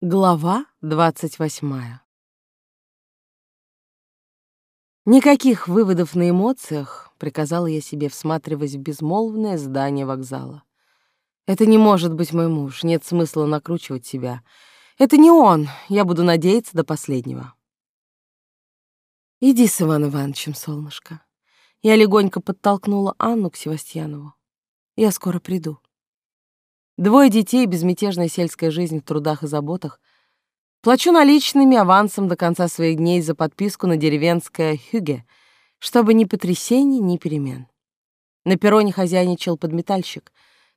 Глава двадцать восьмая. Никаких выводов на эмоциях, приказала я себе, всматриваясь в безмолвное здание вокзала. Это не может быть мой муж, нет смысла накручивать себя. Это не он, я буду надеяться до последнего. Иди с Иван Ивановичем, солнышко. Я легонько подтолкнула Анну к Севастьянову. Я скоро приду. Двое детей, безмятежная сельская жизнь в трудах и заботах. Плачу наличными авансом до конца своих дней за подписку на деревенское «Хюге», чтобы ни потрясений, ни перемен. На перроне хозяйничал подметальщик.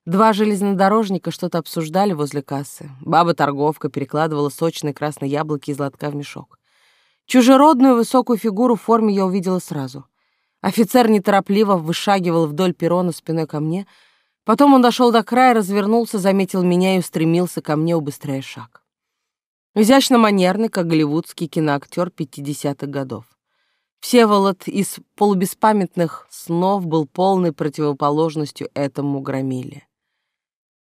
Два железнодорожника что-то обсуждали возле кассы. Баба-торговка перекладывала сочные красные яблоки из лотка в мешок. Чужеродную высокую фигуру в форме я увидела сразу. Офицер неторопливо вышагивал вдоль перрона спиной ко мне — Потом он дошел до края, развернулся, заметил меня и устремился ко мне, убыстряя шаг. Изящно манерный, как голливудский киноактер 50-х годов. Всеволод из полубеспамятных снов был полной противоположностью этому громиле.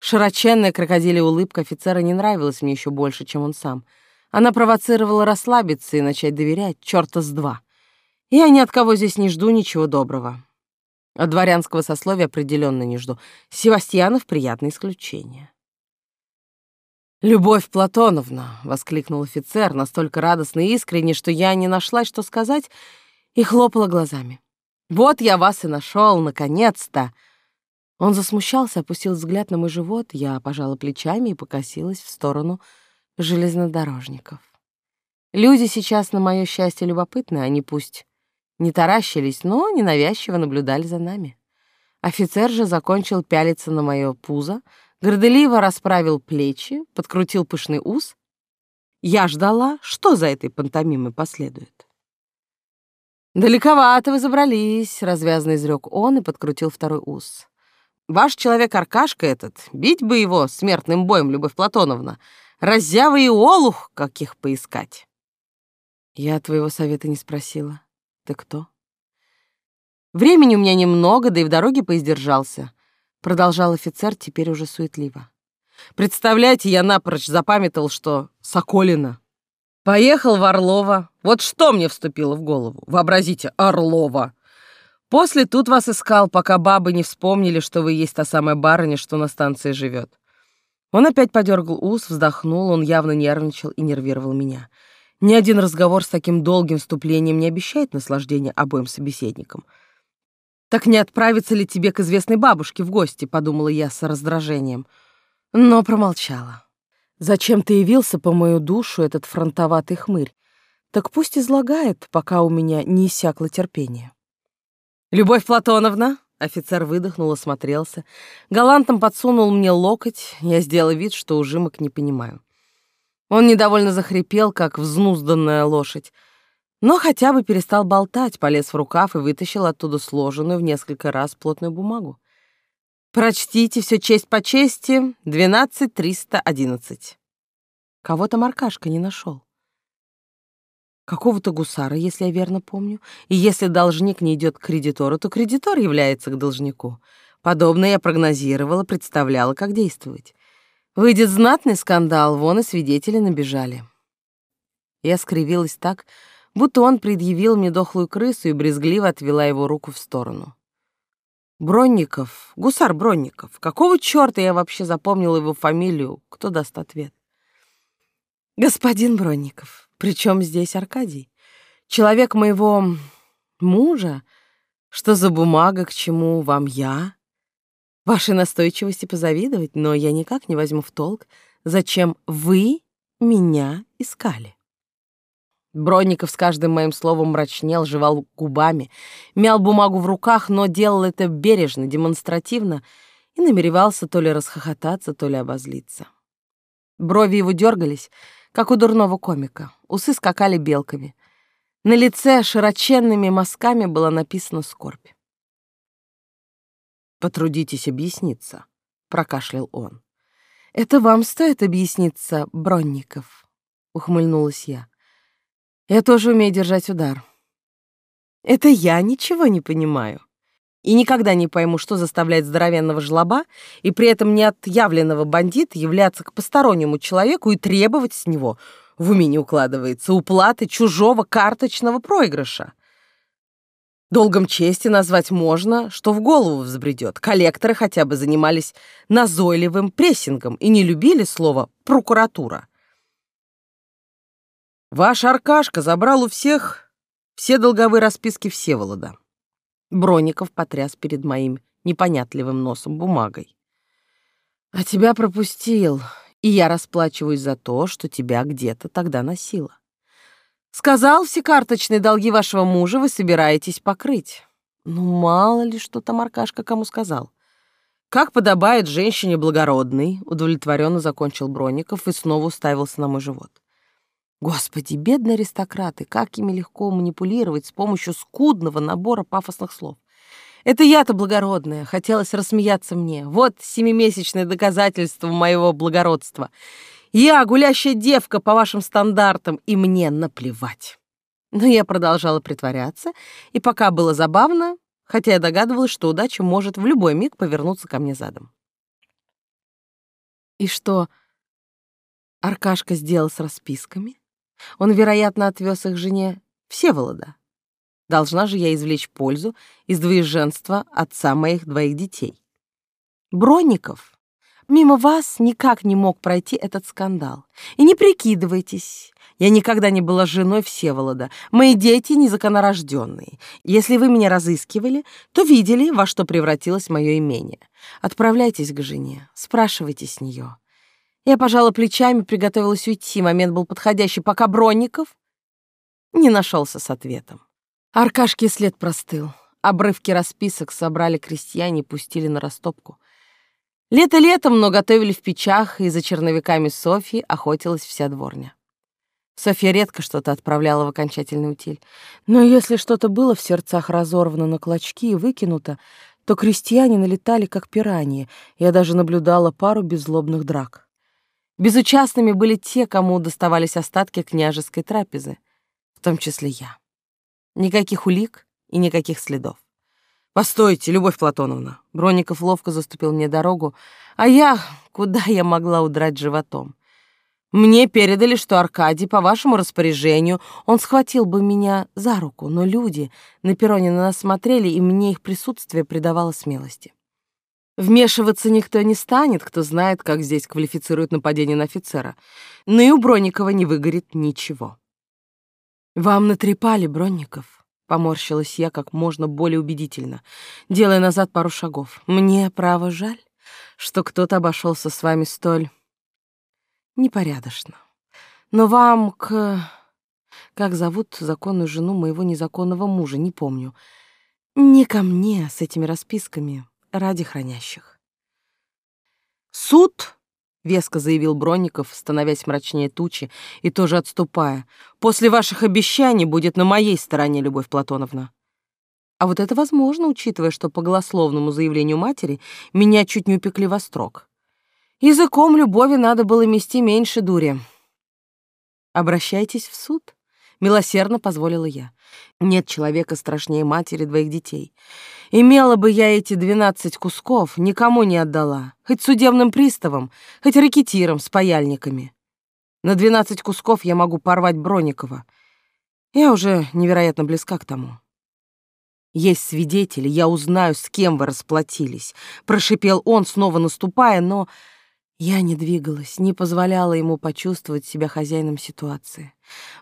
Широченная крокодилья улыбка офицера не нравилась мне еще больше, чем он сам. Она провоцировала расслабиться и начать доверять, черта с два. Я ни от кого здесь не жду ничего доброго. От дворянского сословия определенно не жду. Севастьянов — приятное исключение. «Любовь Платоновна!» — воскликнул офицер, настолько радостно и искренне, что я не нашла, что сказать, и хлопала глазами. «Вот я вас и нашел, наконец-то!» Он засмущался, опустил взгляд на мой живот, я пожала плечами и покосилась в сторону железнодорожников. Люди сейчас, на мое счастье, любопытны, они пусть не таращились, но ненавязчиво наблюдали за нами. Офицер же закончил пялиться на мое пузо, горделиво расправил плечи, подкрутил пышный ус. Я ждала, что за этой пантомимой последует. «Далековато вы забрались», — развязно изрек он и подкрутил второй ус. «Ваш человек Аркашка этот, бить бы его смертным боем, Любовь Платоновна, раззява и олух, каких поискать». Я твоего совета не спросила. Ты кто? Времени у меня немного, да и в дороге поиздержался, продолжал офицер теперь уже суетливо. Представляете, я напрочь запамятовал, что Соколина. Поехал в Орлова. Вот что мне вступило в голову. Вообразите, Орлова. После тут вас искал, пока бабы не вспомнили, что вы есть та самая барыня, что на станции живет. Он опять подергал ус, вздохнул, он явно нервничал и нервировал меня. Ни один разговор с таким долгим вступлением не обещает наслаждения обоим собеседникам. «Так не отправиться ли тебе к известной бабушке в гости?» — подумала я с раздражением. Но промолчала. «Зачем ты явился по мою душу, этот фронтоватый хмырь? Так пусть излагает, пока у меня не иссякло терпение». «Любовь Платоновна!» — офицер выдохнул, осмотрелся. Галантом подсунул мне локоть. Я сделала вид, что ужимок не понимаю. Он недовольно захрипел, как взнузданная лошадь, но хотя бы перестал болтать, полез в рукав и вытащил оттуда сложенную в несколько раз плотную бумагу. «Прочтите все честь по чести, 12311». Кого-то Маркашка не нашел. Какого-то гусара, если я верно помню. И если должник не идет к кредитору, то кредитор является к должнику. Подобное я прогнозировала, представляла, как действовать. Выйдет знатный скандал, вон и свидетели набежали. Я скривилась так, будто он предъявил мне дохлую крысу и брезгливо отвела его руку в сторону. Бронников, гусар Бронников. Какого чёрта я вообще запомнила его фамилию? Кто даст ответ? Господин Бронников, причем здесь Аркадий? Человек моего мужа? Что за бумага, к чему вам я? Вашей настойчивости позавидовать, но я никак не возьму в толк, зачем вы меня искали. Бронников с каждым моим словом мрачнел, жевал губами, мял бумагу в руках, но делал это бережно, демонстративно и намеревался то ли расхохотаться, то ли обозлиться. Брови его дергались, как у дурного комика, усы скакали белками. На лице широченными мазками была написана скорбь. Потрудитесь объясниться, прокашлял он. Это вам стоит объясниться, Бронников, ухмыльнулась я. Я тоже умею держать удар. Это я ничего не понимаю. И никогда не пойму, что заставляет здоровенного жлоба и при этом неотъявленного бандита являться к постороннему человеку и требовать с него, в уме не укладывается, уплаты чужого карточного проигрыша. Долгом чести назвать можно, что в голову взбредет. Коллекторы хотя бы занимались назойливым прессингом и не любили слово «прокуратура». Ваш Аркашка забрал у всех все долговые расписки Всеволода. Броников потряс перед моим непонятливым носом бумагой. А тебя пропустил, и я расплачиваюсь за то, что тебя где-то тогда носила. Сказал, все карточные долги вашего мужа вы собираетесь покрыть. Ну, мало ли, что там Аркашка кому сказал. Как подобает женщине благородной, удовлетворенно закончил Бронников и снова уставился на мой живот. Господи, бедные аристократы, как ими легко манипулировать с помощью скудного набора пафосных слов. Это я-то благородная, хотелось рассмеяться мне. Вот семимесячное доказательство моего благородства. Я гулящая девка по вашим стандартам, и мне наплевать. Но я продолжала притворяться, и пока было забавно, хотя я догадывалась, что удача может в любой миг повернуться ко мне задом. И что Аркашка сделал с расписками? Он, вероятно, отвез их жене Всеволода. Должна же я извлечь пользу из двоеженства отца моих двоих детей. Бронников Мимо вас никак не мог пройти этот скандал. И не прикидывайтесь. Я никогда не была женой Всеволода. Мои дети незаконнорожденные. Если вы меня разыскивали, то видели, во что превратилось мое имение. Отправляйтесь к жене, спрашивайте с нее. Я пожала плечами, приготовилась уйти. Момент был подходящий, пока Бронников не нашелся с ответом. Аркашки след простыл. Обрывки расписок собрали крестьяне и пустили на растопку. Лето летом, но готовили в печах, и за черновиками Софьи охотилась вся дворня. Софья редко что-то отправляла в окончательный утиль. Но если что-то было в сердцах разорвано на клочки и выкинуто, то крестьяне налетали, как пираньи. Я даже наблюдала пару беззлобных драк. Безучастными были те, кому доставались остатки княжеской трапезы, в том числе я. Никаких улик и никаких следов. «Постойте, Любовь Платоновна!» Бронников ловко заступил мне дорогу, а я... Куда я могла удрать животом? Мне передали, что Аркадий, по вашему распоряжению, он схватил бы меня за руку, но люди на перроне на нас смотрели, и мне их присутствие придавало смелости. Вмешиваться никто не станет, кто знает, как здесь квалифицируют нападение на офицера. Но и у Бронникова не выгорит ничего. «Вам натрепали, Бронников», Поморщилась я как можно более убедительно, делая назад пару шагов. Мне, право, жаль, что кто-то обошелся с вами столь непорядочно. Но вам к... Как зовут законную жену моего незаконного мужа, не помню. Не ко мне с этими расписками ради хранящих. Суд — веско заявил Бронников, становясь мрачнее тучи и тоже отступая. «После ваших обещаний будет на моей стороне, Любовь Платоновна». А вот это возможно, учитывая, что по голословному заявлению матери меня чуть не упекли во строк. Языком любови надо было мести меньше дури. «Обращайтесь в суд», — милосердно позволила я. «Нет человека страшнее матери двоих детей. Имела бы я эти двенадцать кусков, никому не отдала, хоть судебным приставам, хоть ракетирам с паяльниками. На двенадцать кусков я могу порвать Броникова. Я уже невероятно близка к тому. Есть свидетели, я узнаю, с кем вы расплатились, прошипел он, снова наступая, но я не двигалась, не позволяла ему почувствовать себя хозяином ситуации.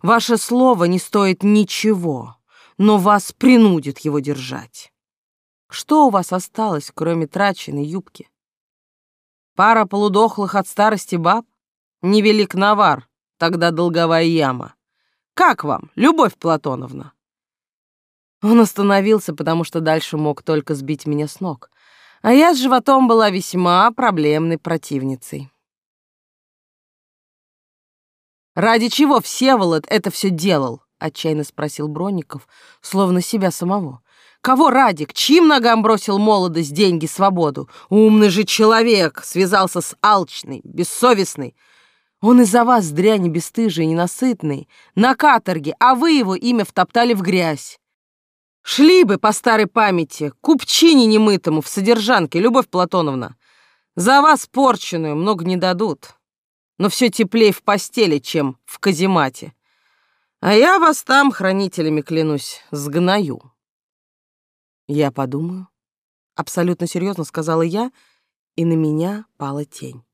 Ваше слово не стоит ничего, но вас принудит его держать. Что у вас осталось, кроме траченной юбки? Пара полудохлых от старости баб? Невелик навар, тогда долговая яма. Как вам, Любовь Платоновна?» Он остановился, потому что дальше мог только сбить меня с ног, а я с животом была весьма проблемной противницей. «Ради чего Всеволод это все делал?» — отчаянно спросил Бронников, словно себя самого. Кого ради, к чьим ногам бросил молодость, деньги, свободу? Умный же человек связался с алчной, бессовестной. Он из-за вас, дряни бесстыжий и ненасытный, на каторге, а вы его имя втоптали в грязь. Шли бы по старой памяти, купчине немытому в содержанке, Любовь Платоновна. За вас порченую много не дадут, но все теплее в постели, чем в каземате. А я вас там, хранителями клянусь, сгною. Я подумаю. Абсолютно серьезно сказала я, и на меня пала тень.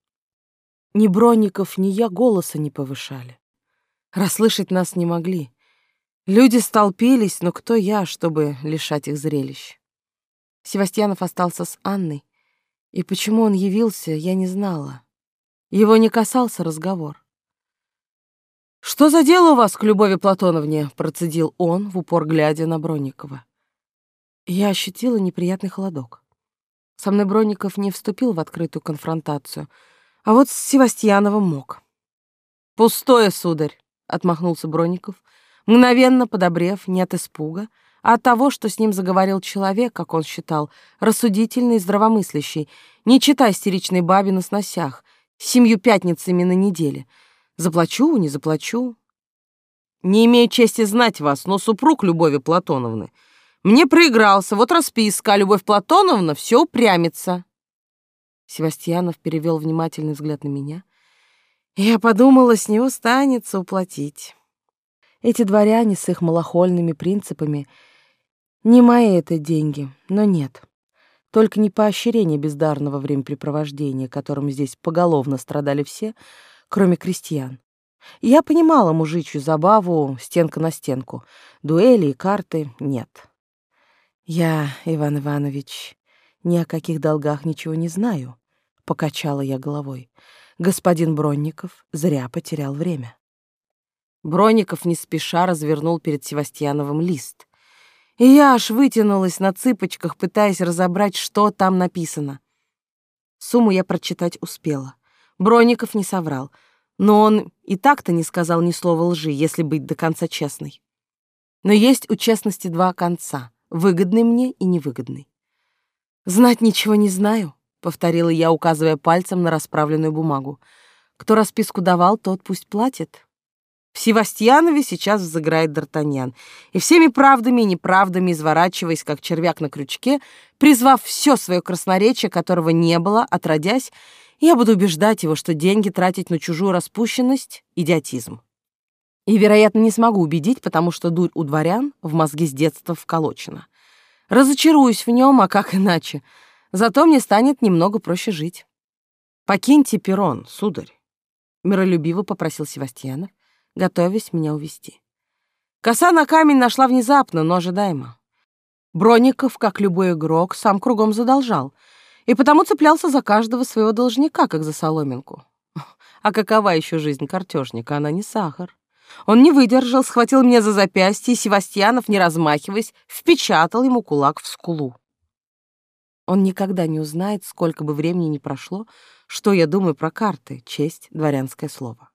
Ни Бронников, ни я голоса не повышали. Расслышать нас не могли. Люди столпились, но кто я, чтобы лишать их зрелищ? Севастьянов остался с Анной, и почему он явился, я не знала. Его не касался разговор. «Что за дело у вас к Любови Платоновне?» — процедил он, в упор глядя на Бронникова. Я ощутила неприятный холодок. Со мной Бронников не вступил в открытую конфронтацию, а вот с Севастьяновым мог. «Пустое, сударь!» — отмахнулся Бронников — мгновенно подобрев не от испуга, а от того, что с ним заговорил человек, как он считал, рассудительный и здравомыслящий, не читай истеричной бабе на сносях, семью пятницами на неделе. Заплачу, не заплачу. Не имею чести знать вас, но супруг Любови Платоновны мне проигрался, вот расписка, а Любовь Платоновна все упрямится. Севастьянов перевел внимательный взгляд на меня. Я подумала, с него станется уплатить. Эти дворяне с их малохольными принципами не мои это деньги, но нет. Только не поощрение бездарного времяпрепровождения, которым здесь поголовно страдали все, кроме крестьян. Я понимала мужичью забаву стенка на стенку, дуэли и карты нет. Я, Иван Иванович, ни о каких долгах ничего не знаю, покачала я головой. Господин Бронников зря потерял время. Броников не спеша развернул перед Севастьяновым лист. И я аж вытянулась на цыпочках, пытаясь разобрать, что там написано. Сумму я прочитать успела. Броников не соврал, но он и так-то не сказал ни слова лжи, если быть до конца честной. Но есть у честности два конца — выгодный мне и невыгодный. «Знать ничего не знаю», — повторила я, указывая пальцем на расправленную бумагу. «Кто расписку давал, тот пусть платит». В Севастьянове сейчас взыграет Д'Артаньян, и всеми правдами и неправдами, изворачиваясь, как червяк на крючке, призвав все свое красноречие, которого не было, отродясь, я буду убеждать его, что деньги тратить на чужую распущенность — идиотизм. И, вероятно, не смогу убедить, потому что дурь у дворян в мозги с детства вколочена. Разочаруюсь в нем, а как иначе? Зато мне станет немного проще жить. «Покиньте перрон, сударь», — миролюбиво попросил Севастьянов, готовясь меня увести. Коса на камень нашла внезапно, но ожидаемо. Броников, как любой игрок, сам кругом задолжал, и потому цеплялся за каждого своего должника, как за соломинку. А какова еще жизнь картежника? Она не сахар. Он не выдержал, схватил меня за запястье, и Севастьянов, не размахиваясь, впечатал ему кулак в скулу. Он никогда не узнает, сколько бы времени ни прошло, что я думаю про карты, честь, дворянское слово.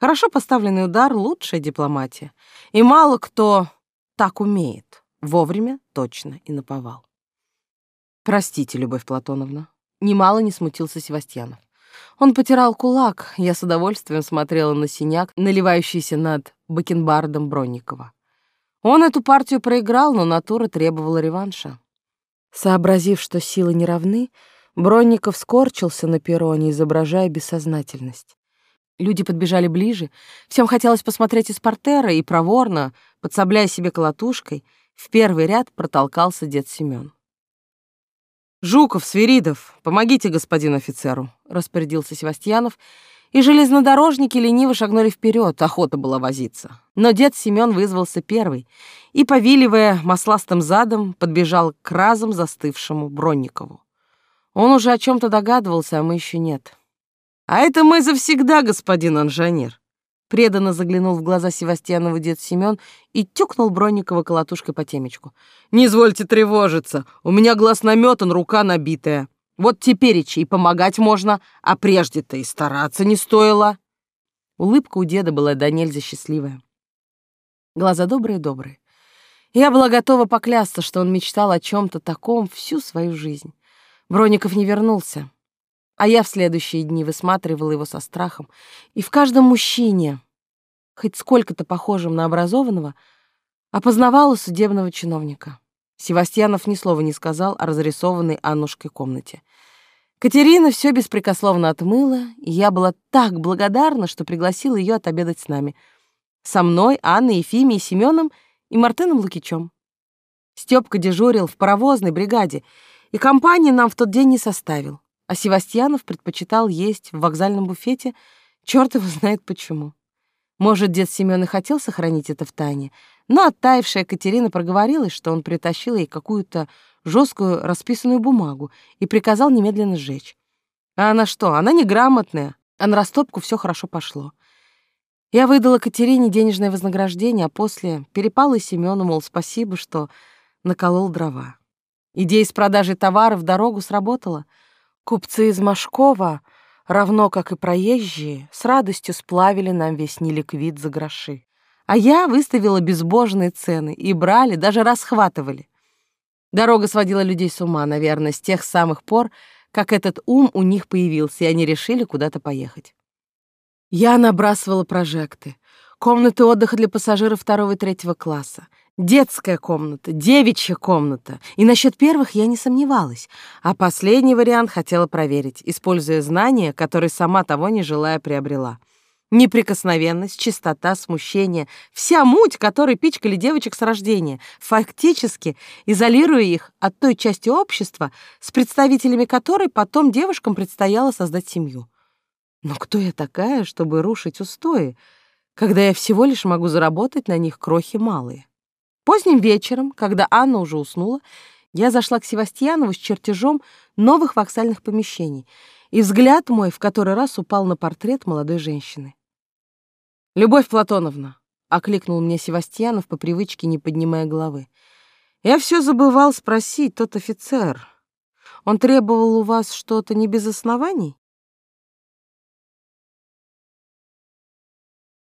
Хорошо поставленный удар — лучшая дипломатия. И мало кто так умеет. Вовремя, точно и наповал. Простите, Любовь Платоновна. Немало не смутился Севастьянов. Он потирал кулак, я с удовольствием смотрела на синяк, наливающийся над бакенбардом Бронникова. Он эту партию проиграл, но натура требовала реванша. Сообразив, что силы не равны, Бронников скорчился на перроне, изображая бессознательность. Люди подбежали ближе. Всем хотелось посмотреть из портера, и проворно, подсобляя себе колотушкой, в первый ряд протолкался дед Семён. «Жуков, Свиридов, помогите господину офицеру», — распорядился Севастьянов, и железнодорожники лениво шагнули вперед, охота была возиться. Но дед Семён вызвался первый и, повиливая масластым задом, подбежал к разом застывшему Бронникову. Он уже о чем то догадывался, а мы еще нет. «А это мы завсегда, господин инженер!» Преданно заглянул в глаза Севастьянову дед Семен и тюкнул Бронникова колотушкой по темечку. «Не извольте тревожиться, у меня глаз наметан, рука набитая. Вот теперь и помогать можно, а прежде-то и стараться не стоило». Улыбка у деда была до нельзя счастливая. Глаза добрые-добрые. Я была готова поклясться, что он мечтал о чем то таком всю свою жизнь. Бронников не вернулся. А я в следующие дни высматривала его со страхом. И в каждом мужчине, хоть сколько-то похожем на образованного, Опознавала судебного чиновника. Севастьянов ни слова не сказал о разрисованной Аннушкой комнате. Катерина все беспрекословно отмыла, и я была так благодарна, что пригласила ее отобедать с нами. Со мной, Анной, Ефимией, Семеном и Мартыном Лукичем. Степка дежурил в паровозной бригаде, и компании нам в тот день не составил, а Севастьянов предпочитал есть в вокзальном буфете, черт его знает почему. Может, дед Семен и хотел сохранить это в тайне, но оттаившая Катерина проговорилась, что он притащил ей какую-то жесткую расписанную бумагу и приказал немедленно сжечь. А она что, она неграмотная, а на растопку все хорошо пошло. Я выдала Катерине денежное вознаграждение, а после перепала Семену, мол, спасибо, что наколол дрова. Идея с продажей товара в дорогу сработала. Купцы из Машкова равно как и проезжие, с радостью сплавили нам весь неликвид за гроши. А я выставила безбожные цены, и брали, даже расхватывали. Дорога сводила людей с ума, наверное, с тех самых пор, как этот ум у них появился, и они решили куда-то поехать. Я набрасывала прожекты, комнаты отдыха для пассажиров второго и третьего класса, Детская комната, девичья комната. И насчет первых я не сомневалась, а последний вариант хотела проверить, используя знания, которые сама того не желая приобрела. Неприкосновенность, чистота, смущение, вся муть, которой пичкали девочек с рождения, фактически изолируя их от той части общества, с представителями которой потом девушкам предстояло создать семью. Но кто я такая, чтобы рушить устои, когда я всего лишь могу заработать на них крохи малые? Поздним вечером, когда Анна уже уснула, я зашла к Севастьянову с чертежом новых воксальных помещений, и взгляд мой в который раз упал на портрет молодой женщины. «Любовь Платоновна», — окликнул мне Севастьянов по привычке, не поднимая головы. «Я все забывал спросить, тот офицер. Он требовал у вас что-то не без оснований?»